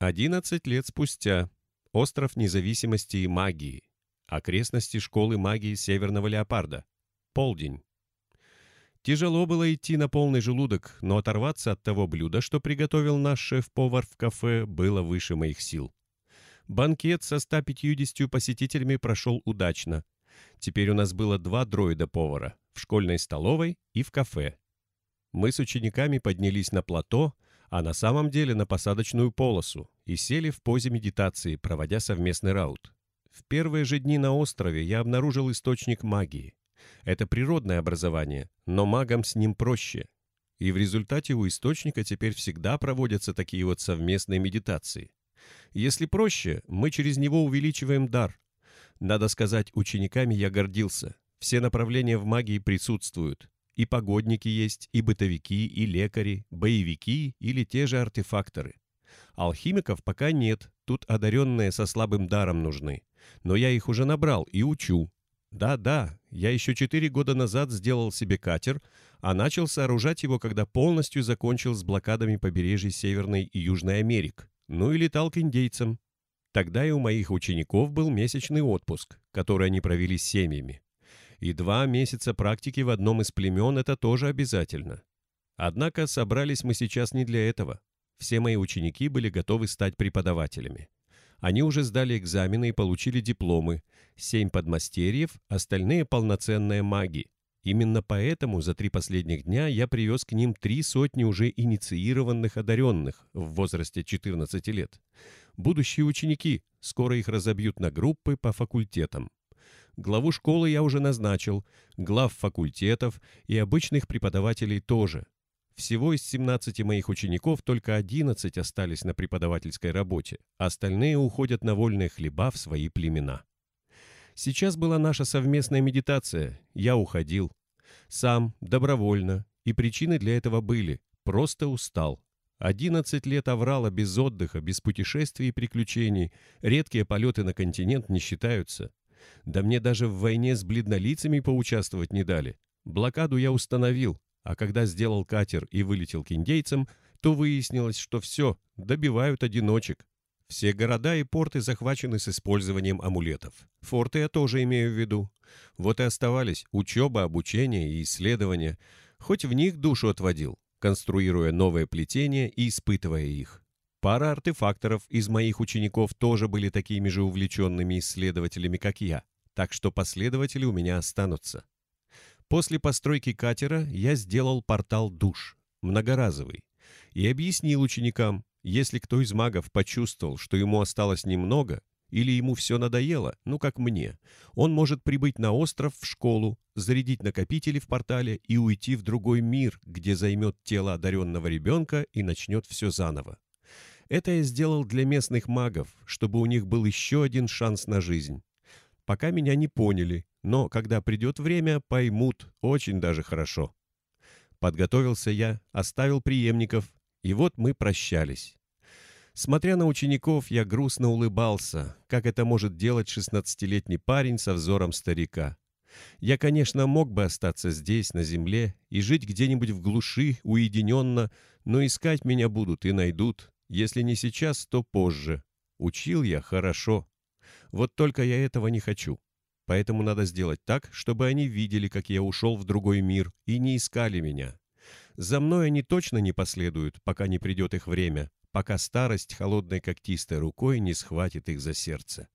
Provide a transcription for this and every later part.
11 лет спустя. Остров независимости и магии. Окрестности школы магии Северного Леопарда. Полдень. Тяжело было идти на полный желудок, но оторваться от того блюда, что приготовил наш шеф-повар в кафе, было выше моих сил. Банкет со 150 посетителями прошел удачно. Теперь у нас было два дроида-повара — в школьной столовой и в кафе. Мы с учениками поднялись на плато, а на самом деле на посадочную полосу, и сели в позе медитации, проводя совместный раут. В первые же дни на острове я обнаружил источник магии. Это природное образование, но магам с ним проще. И в результате у источника теперь всегда проводятся такие вот совместные медитации. Если проще, мы через него увеличиваем дар. Надо сказать, учениками я гордился. Все направления в магии присутствуют. И погодники есть, и бытовики, и лекари, боевики или те же артефакторы. Алхимиков пока нет, тут одаренные со слабым даром нужны. Но я их уже набрал и учу. Да-да, я еще четыре года назад сделал себе катер, а начал сооружать его, когда полностью закончил с блокадами побережья Северной и Южной Америк. Ну и летал к индейцам. Тогда и у моих учеников был месячный отпуск, который они провели с семьями. И два месяца практики в одном из племен – это тоже обязательно. Однако собрались мы сейчас не для этого. Все мои ученики были готовы стать преподавателями. Они уже сдали экзамены и получили дипломы. Семь подмастерьев, остальные полноценные маги. Именно поэтому за три последних дня я привез к ним три сотни уже инициированных одаренных в возрасте 14 лет. Будущие ученики, скоро их разобьют на группы по факультетам. Главу школы я уже назначил, глав факультетов и обычных преподавателей тоже. Всего из 17 моих учеников только 11 остались на преподавательской работе, остальные уходят на вольные хлеба в свои племена. Сейчас была наша совместная медитация, я уходил. Сам, добровольно, и причины для этого были, просто устал. 11 лет аврала без отдыха, без путешествий и приключений, редкие полеты на континент не считаются. Да мне даже в войне с бледнолицами поучаствовать не дали. Блокаду я установил, а когда сделал катер и вылетел к индейцам, то выяснилось, что все, добивают одиночек. Все города и порты захвачены с использованием амулетов. Форты я тоже имею в виду. Вот и оставались учеба, обучение и исследования. Хоть в них душу отводил, конструируя новые плетения и испытывая их. Пара артефакторов из моих учеников тоже были такими же увлеченными исследователями, как я, так что последователи у меня останутся. После постройки катера я сделал портал душ, многоразовый, и объяснил ученикам, если кто из магов почувствовал, что ему осталось немного, или ему все надоело, ну как мне, он может прибыть на остров в школу, зарядить накопители в портале и уйти в другой мир, где займет тело одаренного ребенка и начнет все заново. Это я сделал для местных магов, чтобы у них был еще один шанс на жизнь. Пока меня не поняли, но когда придет время, поймут очень даже хорошо. Подготовился я, оставил преемников, и вот мы прощались. Смотря на учеников, я грустно улыбался, как это может делать шестнадцатилетний парень со взором старика. Я, конечно, мог бы остаться здесь, на земле, и жить где-нибудь в глуши, уединенно, но искать меня будут и найдут. Если не сейчас, то позже. Учил я хорошо. Вот только я этого не хочу. Поэтому надо сделать так, чтобы они видели, как я ушел в другой мир, и не искали меня. За мной они точно не последуют, пока не придет их время, пока старость холодной когтистой рукой не схватит их за сердце.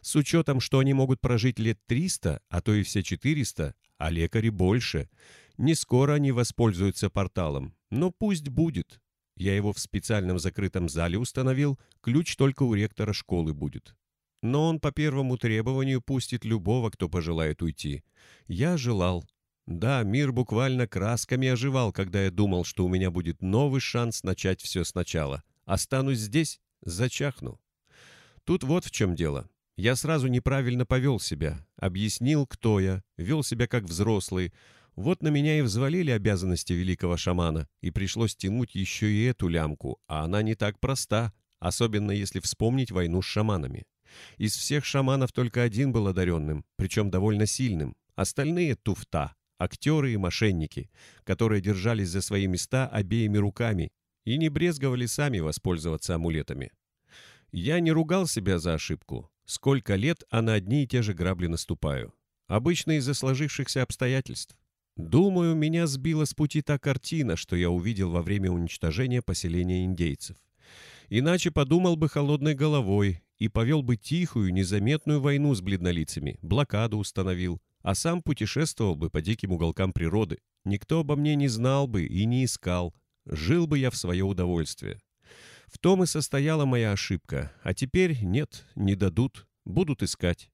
С учетом, что они могут прожить лет 300, а то и все 400, а лекари больше, не скоро они воспользуются порталом, но пусть будет. Я его в специальном закрытом зале установил, ключ только у ректора школы будет. Но он по первому требованию пустит любого, кто пожелает уйти. Я желал. Да, мир буквально красками оживал, когда я думал, что у меня будет новый шанс начать все сначала. Останусь здесь, зачахну. Тут вот в чем дело. Я сразу неправильно повел себя, объяснил, кто я, вел себя как взрослый. Вот на меня и взвалили обязанности великого шамана, и пришлось тянуть еще и эту лямку, а она не так проста, особенно если вспомнить войну с шаманами. Из всех шаманов только один был одаренным, причем довольно сильным. Остальные — туфта, актеры и мошенники, которые держались за свои места обеими руками и не брезговали сами воспользоваться амулетами. Я не ругал себя за ошибку. Сколько лет, а на одни и те же грабли наступаю. Обычно из-за сложившихся обстоятельств. Думаю, меня сбила с пути та картина, что я увидел во время уничтожения поселения индейцев. Иначе подумал бы холодной головой и повел бы тихую, незаметную войну с бледнолицами, блокаду установил, а сам путешествовал бы по диким уголкам природы. Никто обо мне не знал бы и не искал. Жил бы я в свое удовольствие. В том и состояла моя ошибка. А теперь нет, не дадут, будут искать.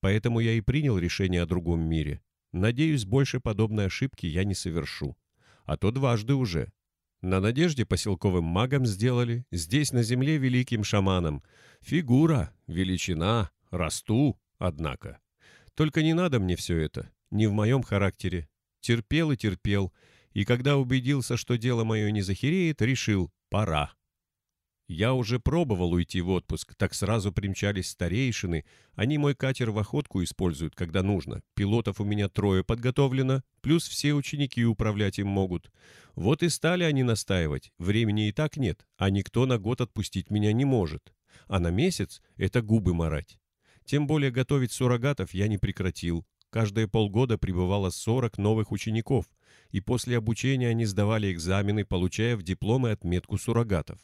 Поэтому я и принял решение о другом мире. Надеюсь, больше подобной ошибки я не совершу. А то дважды уже. На надежде поселковым магом сделали, здесь на земле великим шаманом. Фигура, величина, расту, однако. Только не надо мне все это, не в моем характере. Терпел и терпел, и когда убедился, что дело мое не захереет, решил — пора. Я уже пробовал уйти в отпуск, так сразу примчались старейшины. Они мой катер в охотку используют, когда нужно. Пилотов у меня трое подготовлено, плюс все ученики управлять им могут. Вот и стали они настаивать. Времени и так нет, а никто на год отпустить меня не может. А на месяц — это губы марать. Тем более готовить суррогатов я не прекратил. Каждые полгода прибывало 40 новых учеников, и после обучения они сдавали экзамены, получая в дипломы отметку суррогатов.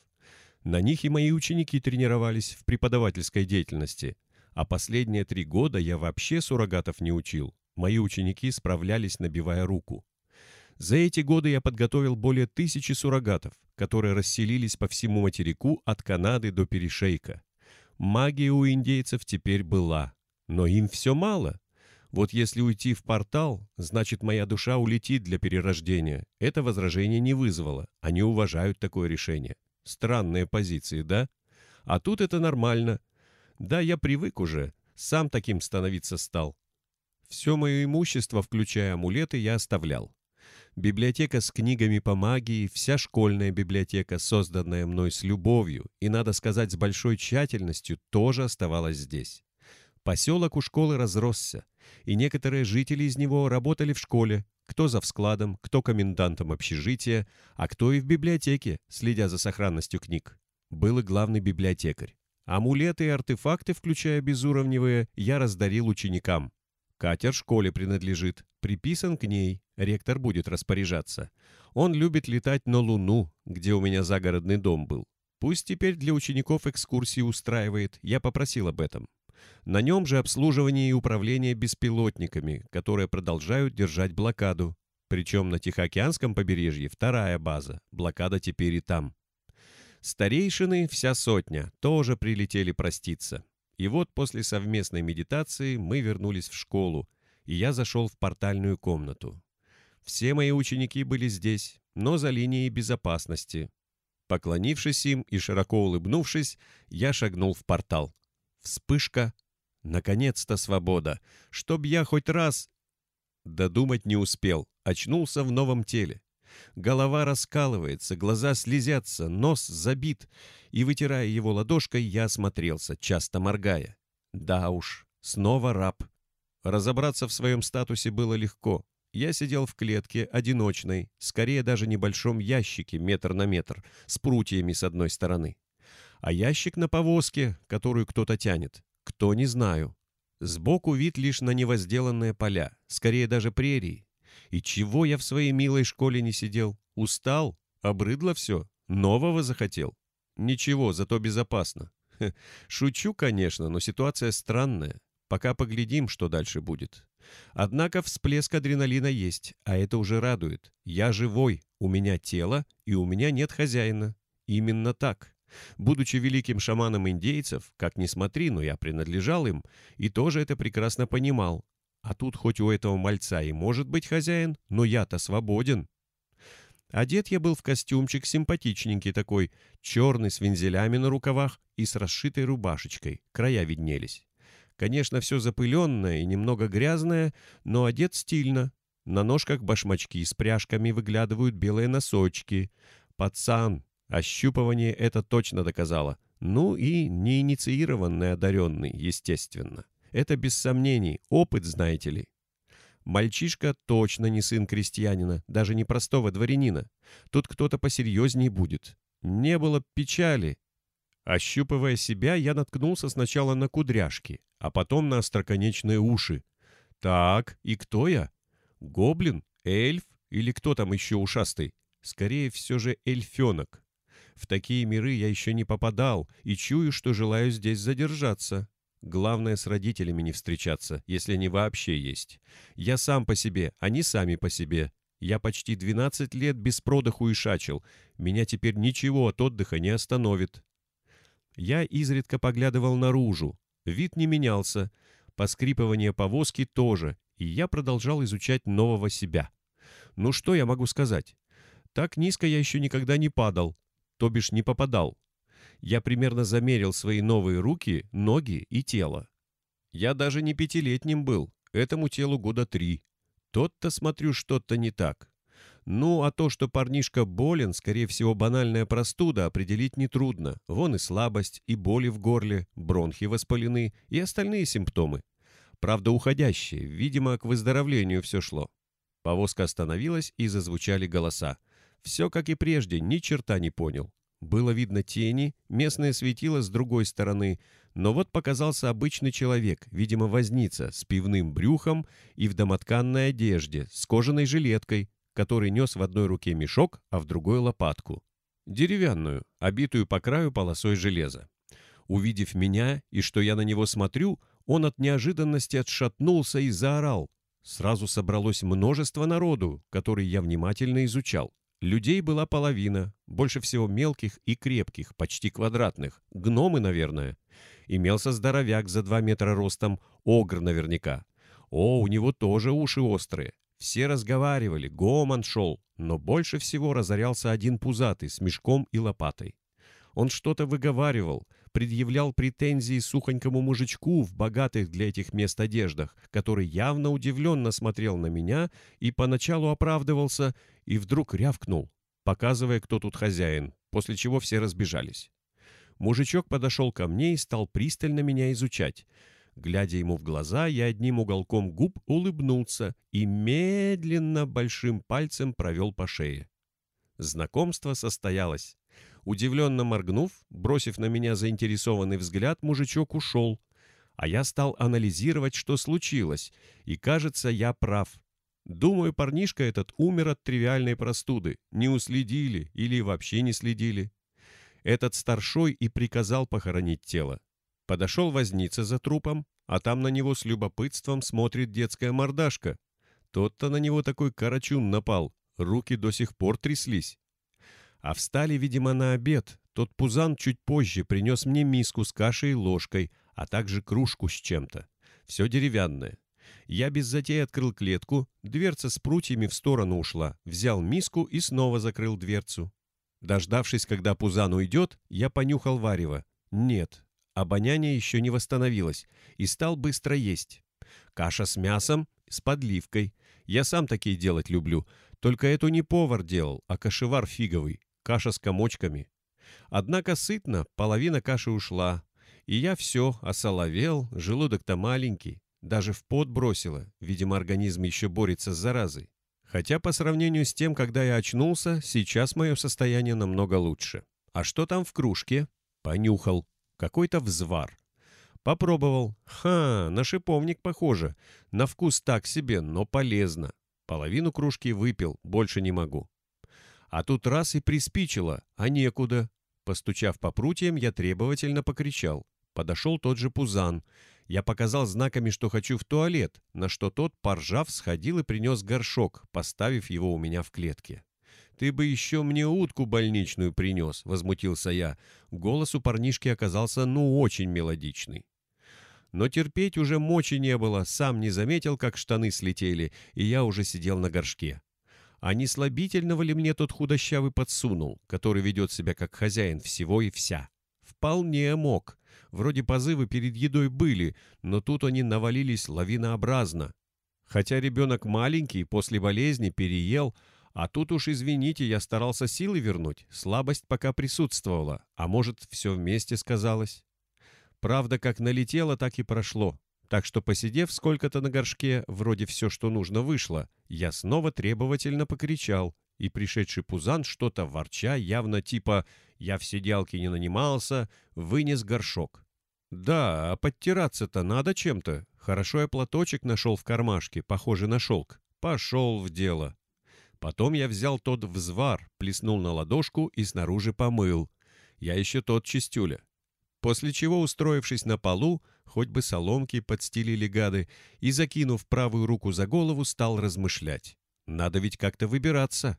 На них и мои ученики тренировались в преподавательской деятельности. А последние три года я вообще суррогатов не учил. Мои ученики справлялись, набивая руку. За эти годы я подготовил более тысячи суррогатов, которые расселились по всему материку от Канады до Перешейка. Магия у индейцев теперь была, но им все мало. Вот если уйти в портал, значит моя душа улетит для перерождения. Это возражение не вызвало, они уважают такое решение. Странные позиции, да? А тут это нормально. Да, я привык уже, сам таким становиться стал. Все мое имущество, включая амулеты, я оставлял. Библиотека с книгами по магии, вся школьная библиотека, созданная мной с любовью и, надо сказать, с большой тщательностью, тоже оставалась здесь. Поселок у школы разросся, и некоторые жители из него работали в школе, кто за вскладом, кто комендантом общежития, а кто и в библиотеке, следя за сохранностью книг. Был и главный библиотекарь. Амулеты и артефакты, включая безуровневые, я раздарил ученикам. Катер школе принадлежит, приписан к ней, ректор будет распоряжаться. Он любит летать на Луну, где у меня загородный дом был. Пусть теперь для учеников экскурсии устраивает, я попросил об этом. На нем же обслуживание и управление беспилотниками, которые продолжают держать блокаду. Причем на Тихоокеанском побережье вторая база, блокада теперь и там. Старейшины, вся сотня, тоже прилетели проститься. И вот после совместной медитации мы вернулись в школу, и я зашел в портальную комнату. Все мои ученики были здесь, но за линией безопасности. Поклонившись им и широко улыбнувшись, я шагнул в портал. Вспышка. Наконец-то свобода. Чтоб я хоть раз... Додумать не успел. Очнулся в новом теле. Голова раскалывается, глаза слезятся, нос забит. И, вытирая его ладошкой, я осмотрелся, часто моргая. Да уж, снова раб. Разобраться в своем статусе было легко. Я сидел в клетке, одиночной, скорее даже небольшом ящике метр на метр, с прутьями с одной стороны а ящик на повозке, которую кто-то тянет. Кто, не знаю. Сбоку вид лишь на невозделанные поля, скорее даже прерии. И чего я в своей милой школе не сидел? Устал? Обрыдло все? Нового захотел? Ничего, зато безопасно. Шучу, конечно, но ситуация странная. Пока поглядим, что дальше будет. Однако всплеск адреналина есть, а это уже радует. Я живой, у меня тело, и у меня нет хозяина. Именно так. Будучи великим шаманом индейцев, как ни смотри, но я принадлежал им, и тоже это прекрасно понимал. А тут хоть у этого мальца и может быть хозяин, но я-то свободен. Одет я был в костюмчик симпатичненький такой, черный с вензелями на рукавах и с расшитой рубашечкой, края виднелись. Конечно, все запыленное и немного грязное, но одет стильно. На ножках башмачки с пряжками выглядывают белые носочки. Пацан, Ощупывание это точно доказало. Ну и неинициированный одаренный, естественно. Это без сомнений, опыт, знаете ли. Мальчишка точно не сын крестьянина, даже не простого дворянина. Тут кто-то посерьезней будет. Не было печали. Ощупывая себя, я наткнулся сначала на кудряшки, а потом на остроконечные уши. Так, и кто я? Гоблин? Эльф? Или кто там еще ушастый? Скорее, все же эльфенок. В такие миры я еще не попадал и чую, что желаю здесь задержаться. Главное, с родителями не встречаться, если они вообще есть. Я сам по себе, они сами по себе. Я почти 12 лет без продыху и шачил. Меня теперь ничего от отдыха не остановит. Я изредка поглядывал наружу. Вид не менялся. Поскрипывание повозки тоже. И я продолжал изучать нового себя. Ну что я могу сказать? Так низко я еще никогда не падал. То бишь не попадал. Я примерно замерил свои новые руки, ноги и тело. Я даже не пятилетним был. Этому телу года три. Тот-то, смотрю, что-то не так. Ну, а то, что парнишка болен, скорее всего, банальная простуда, определить нетрудно. Вон и слабость, и боли в горле, бронхи воспалены, и остальные симптомы. Правда, уходящие, видимо, к выздоровлению все шло. Повозка остановилась, и зазвучали голоса. Все, как и прежде, ни черта не понял. Было видно тени, местное светило с другой стороны, но вот показался обычный человек, видимо, возница, с пивным брюхом и в домотканной одежде, с кожаной жилеткой, который нес в одной руке мешок, а в другой лопатку. Деревянную, обитую по краю полосой железа. Увидев меня и что я на него смотрю, он от неожиданности отшатнулся и заорал. Сразу собралось множество народу, который я внимательно изучал. Людей была половина, больше всего мелких и крепких, почти квадратных, гномы, наверное. Имелся здоровяк за два метра ростом, огр наверняка. О, у него тоже уши острые, все разговаривали, гомон шел, но больше всего разорялся один пузатый с мешком и лопатой. Он что-то выговаривал, предъявлял претензии сухонькому мужичку в богатых для этих мест одеждах, который явно удивленно смотрел на меня и поначалу оправдывался, и вдруг рявкнул, показывая, кто тут хозяин, после чего все разбежались. Мужичок подошел ко мне и стал пристально меня изучать. Глядя ему в глаза, я одним уголком губ улыбнулся и медленно большим пальцем провел по шее. Знакомство состоялось. Удивленно моргнув, бросив на меня заинтересованный взгляд, мужичок ушел. А я стал анализировать, что случилось, и, кажется, я прав. Думаю, парнишка этот умер от тривиальной простуды, не уследили или вообще не следили. Этот старшой и приказал похоронить тело. Подошел возница за трупом, а там на него с любопытством смотрит детская мордашка. Тот-то на него такой карачун напал, руки до сих пор тряслись. А встали, видимо, на обед. Тот пузан чуть позже принес мне миску с кашей и ложкой, а также кружку с чем-то. Все деревянное. Я без затей открыл клетку, дверца с прутьями в сторону ушла, взял миску и снова закрыл дверцу. Дождавшись, когда пузан уйдет, я понюхал варево. Нет, Обоняние еще не восстановилось, и стал быстро есть. Каша с мясом, с подливкой. Я сам такие делать люблю. Только эту не повар делал, а кашевар фиговый. Каша с комочками. Однако сытно, половина каши ушла. И я все, осоловел, желудок-то маленький. Даже в пот бросило. Видимо, организм еще борется с заразой. Хотя по сравнению с тем, когда я очнулся, сейчас мое состояние намного лучше. А что там в кружке? Понюхал. Какой-то взвар. Попробовал. Ха, на шиповник похоже. На вкус так себе, но полезно. Половину кружки выпил, больше не могу. А тут раз и приспичило, а некуда. Постучав по прутьям, я требовательно покричал. Подошел тот же Пузан. Я показал знаками, что хочу в туалет, на что тот, поржав, сходил и принес горшок, поставив его у меня в клетке. «Ты бы еще мне утку больничную принес», — возмутился я. Голос у парнишки оказался ну очень мелодичный. Но терпеть уже мочи не было, сам не заметил, как штаны слетели, и я уже сидел на горшке. А не слабительного ли мне тот худощавый подсунул, который ведет себя как хозяин всего и вся? Вполне мог. Вроде позывы перед едой были, но тут они навалились лавинообразно. Хотя ребенок маленький, после болезни переел, а тут уж, извините, я старался силы вернуть, слабость пока присутствовала, а может, все вместе сказалось. Правда, как налетело, так и прошло. Так что, посидев сколько-то на горшке, вроде все, что нужно, вышло, я снова требовательно покричал и пришедший Пузан, что-то ворча, явно типа «я в сиделке не нанимался», вынес горшок. «Да, а подтираться-то надо чем-то. Хорошо я платочек нашел в кармашке, похожий на шелк. Пошел в дело». Потом я взял тот взвар, плеснул на ладошку и снаружи помыл. Я еще тот чистюля. После чего, устроившись на полу, хоть бы соломки подстелили гады, и, закинув правую руку за голову, стал размышлять. Надо ведь как-то выбираться.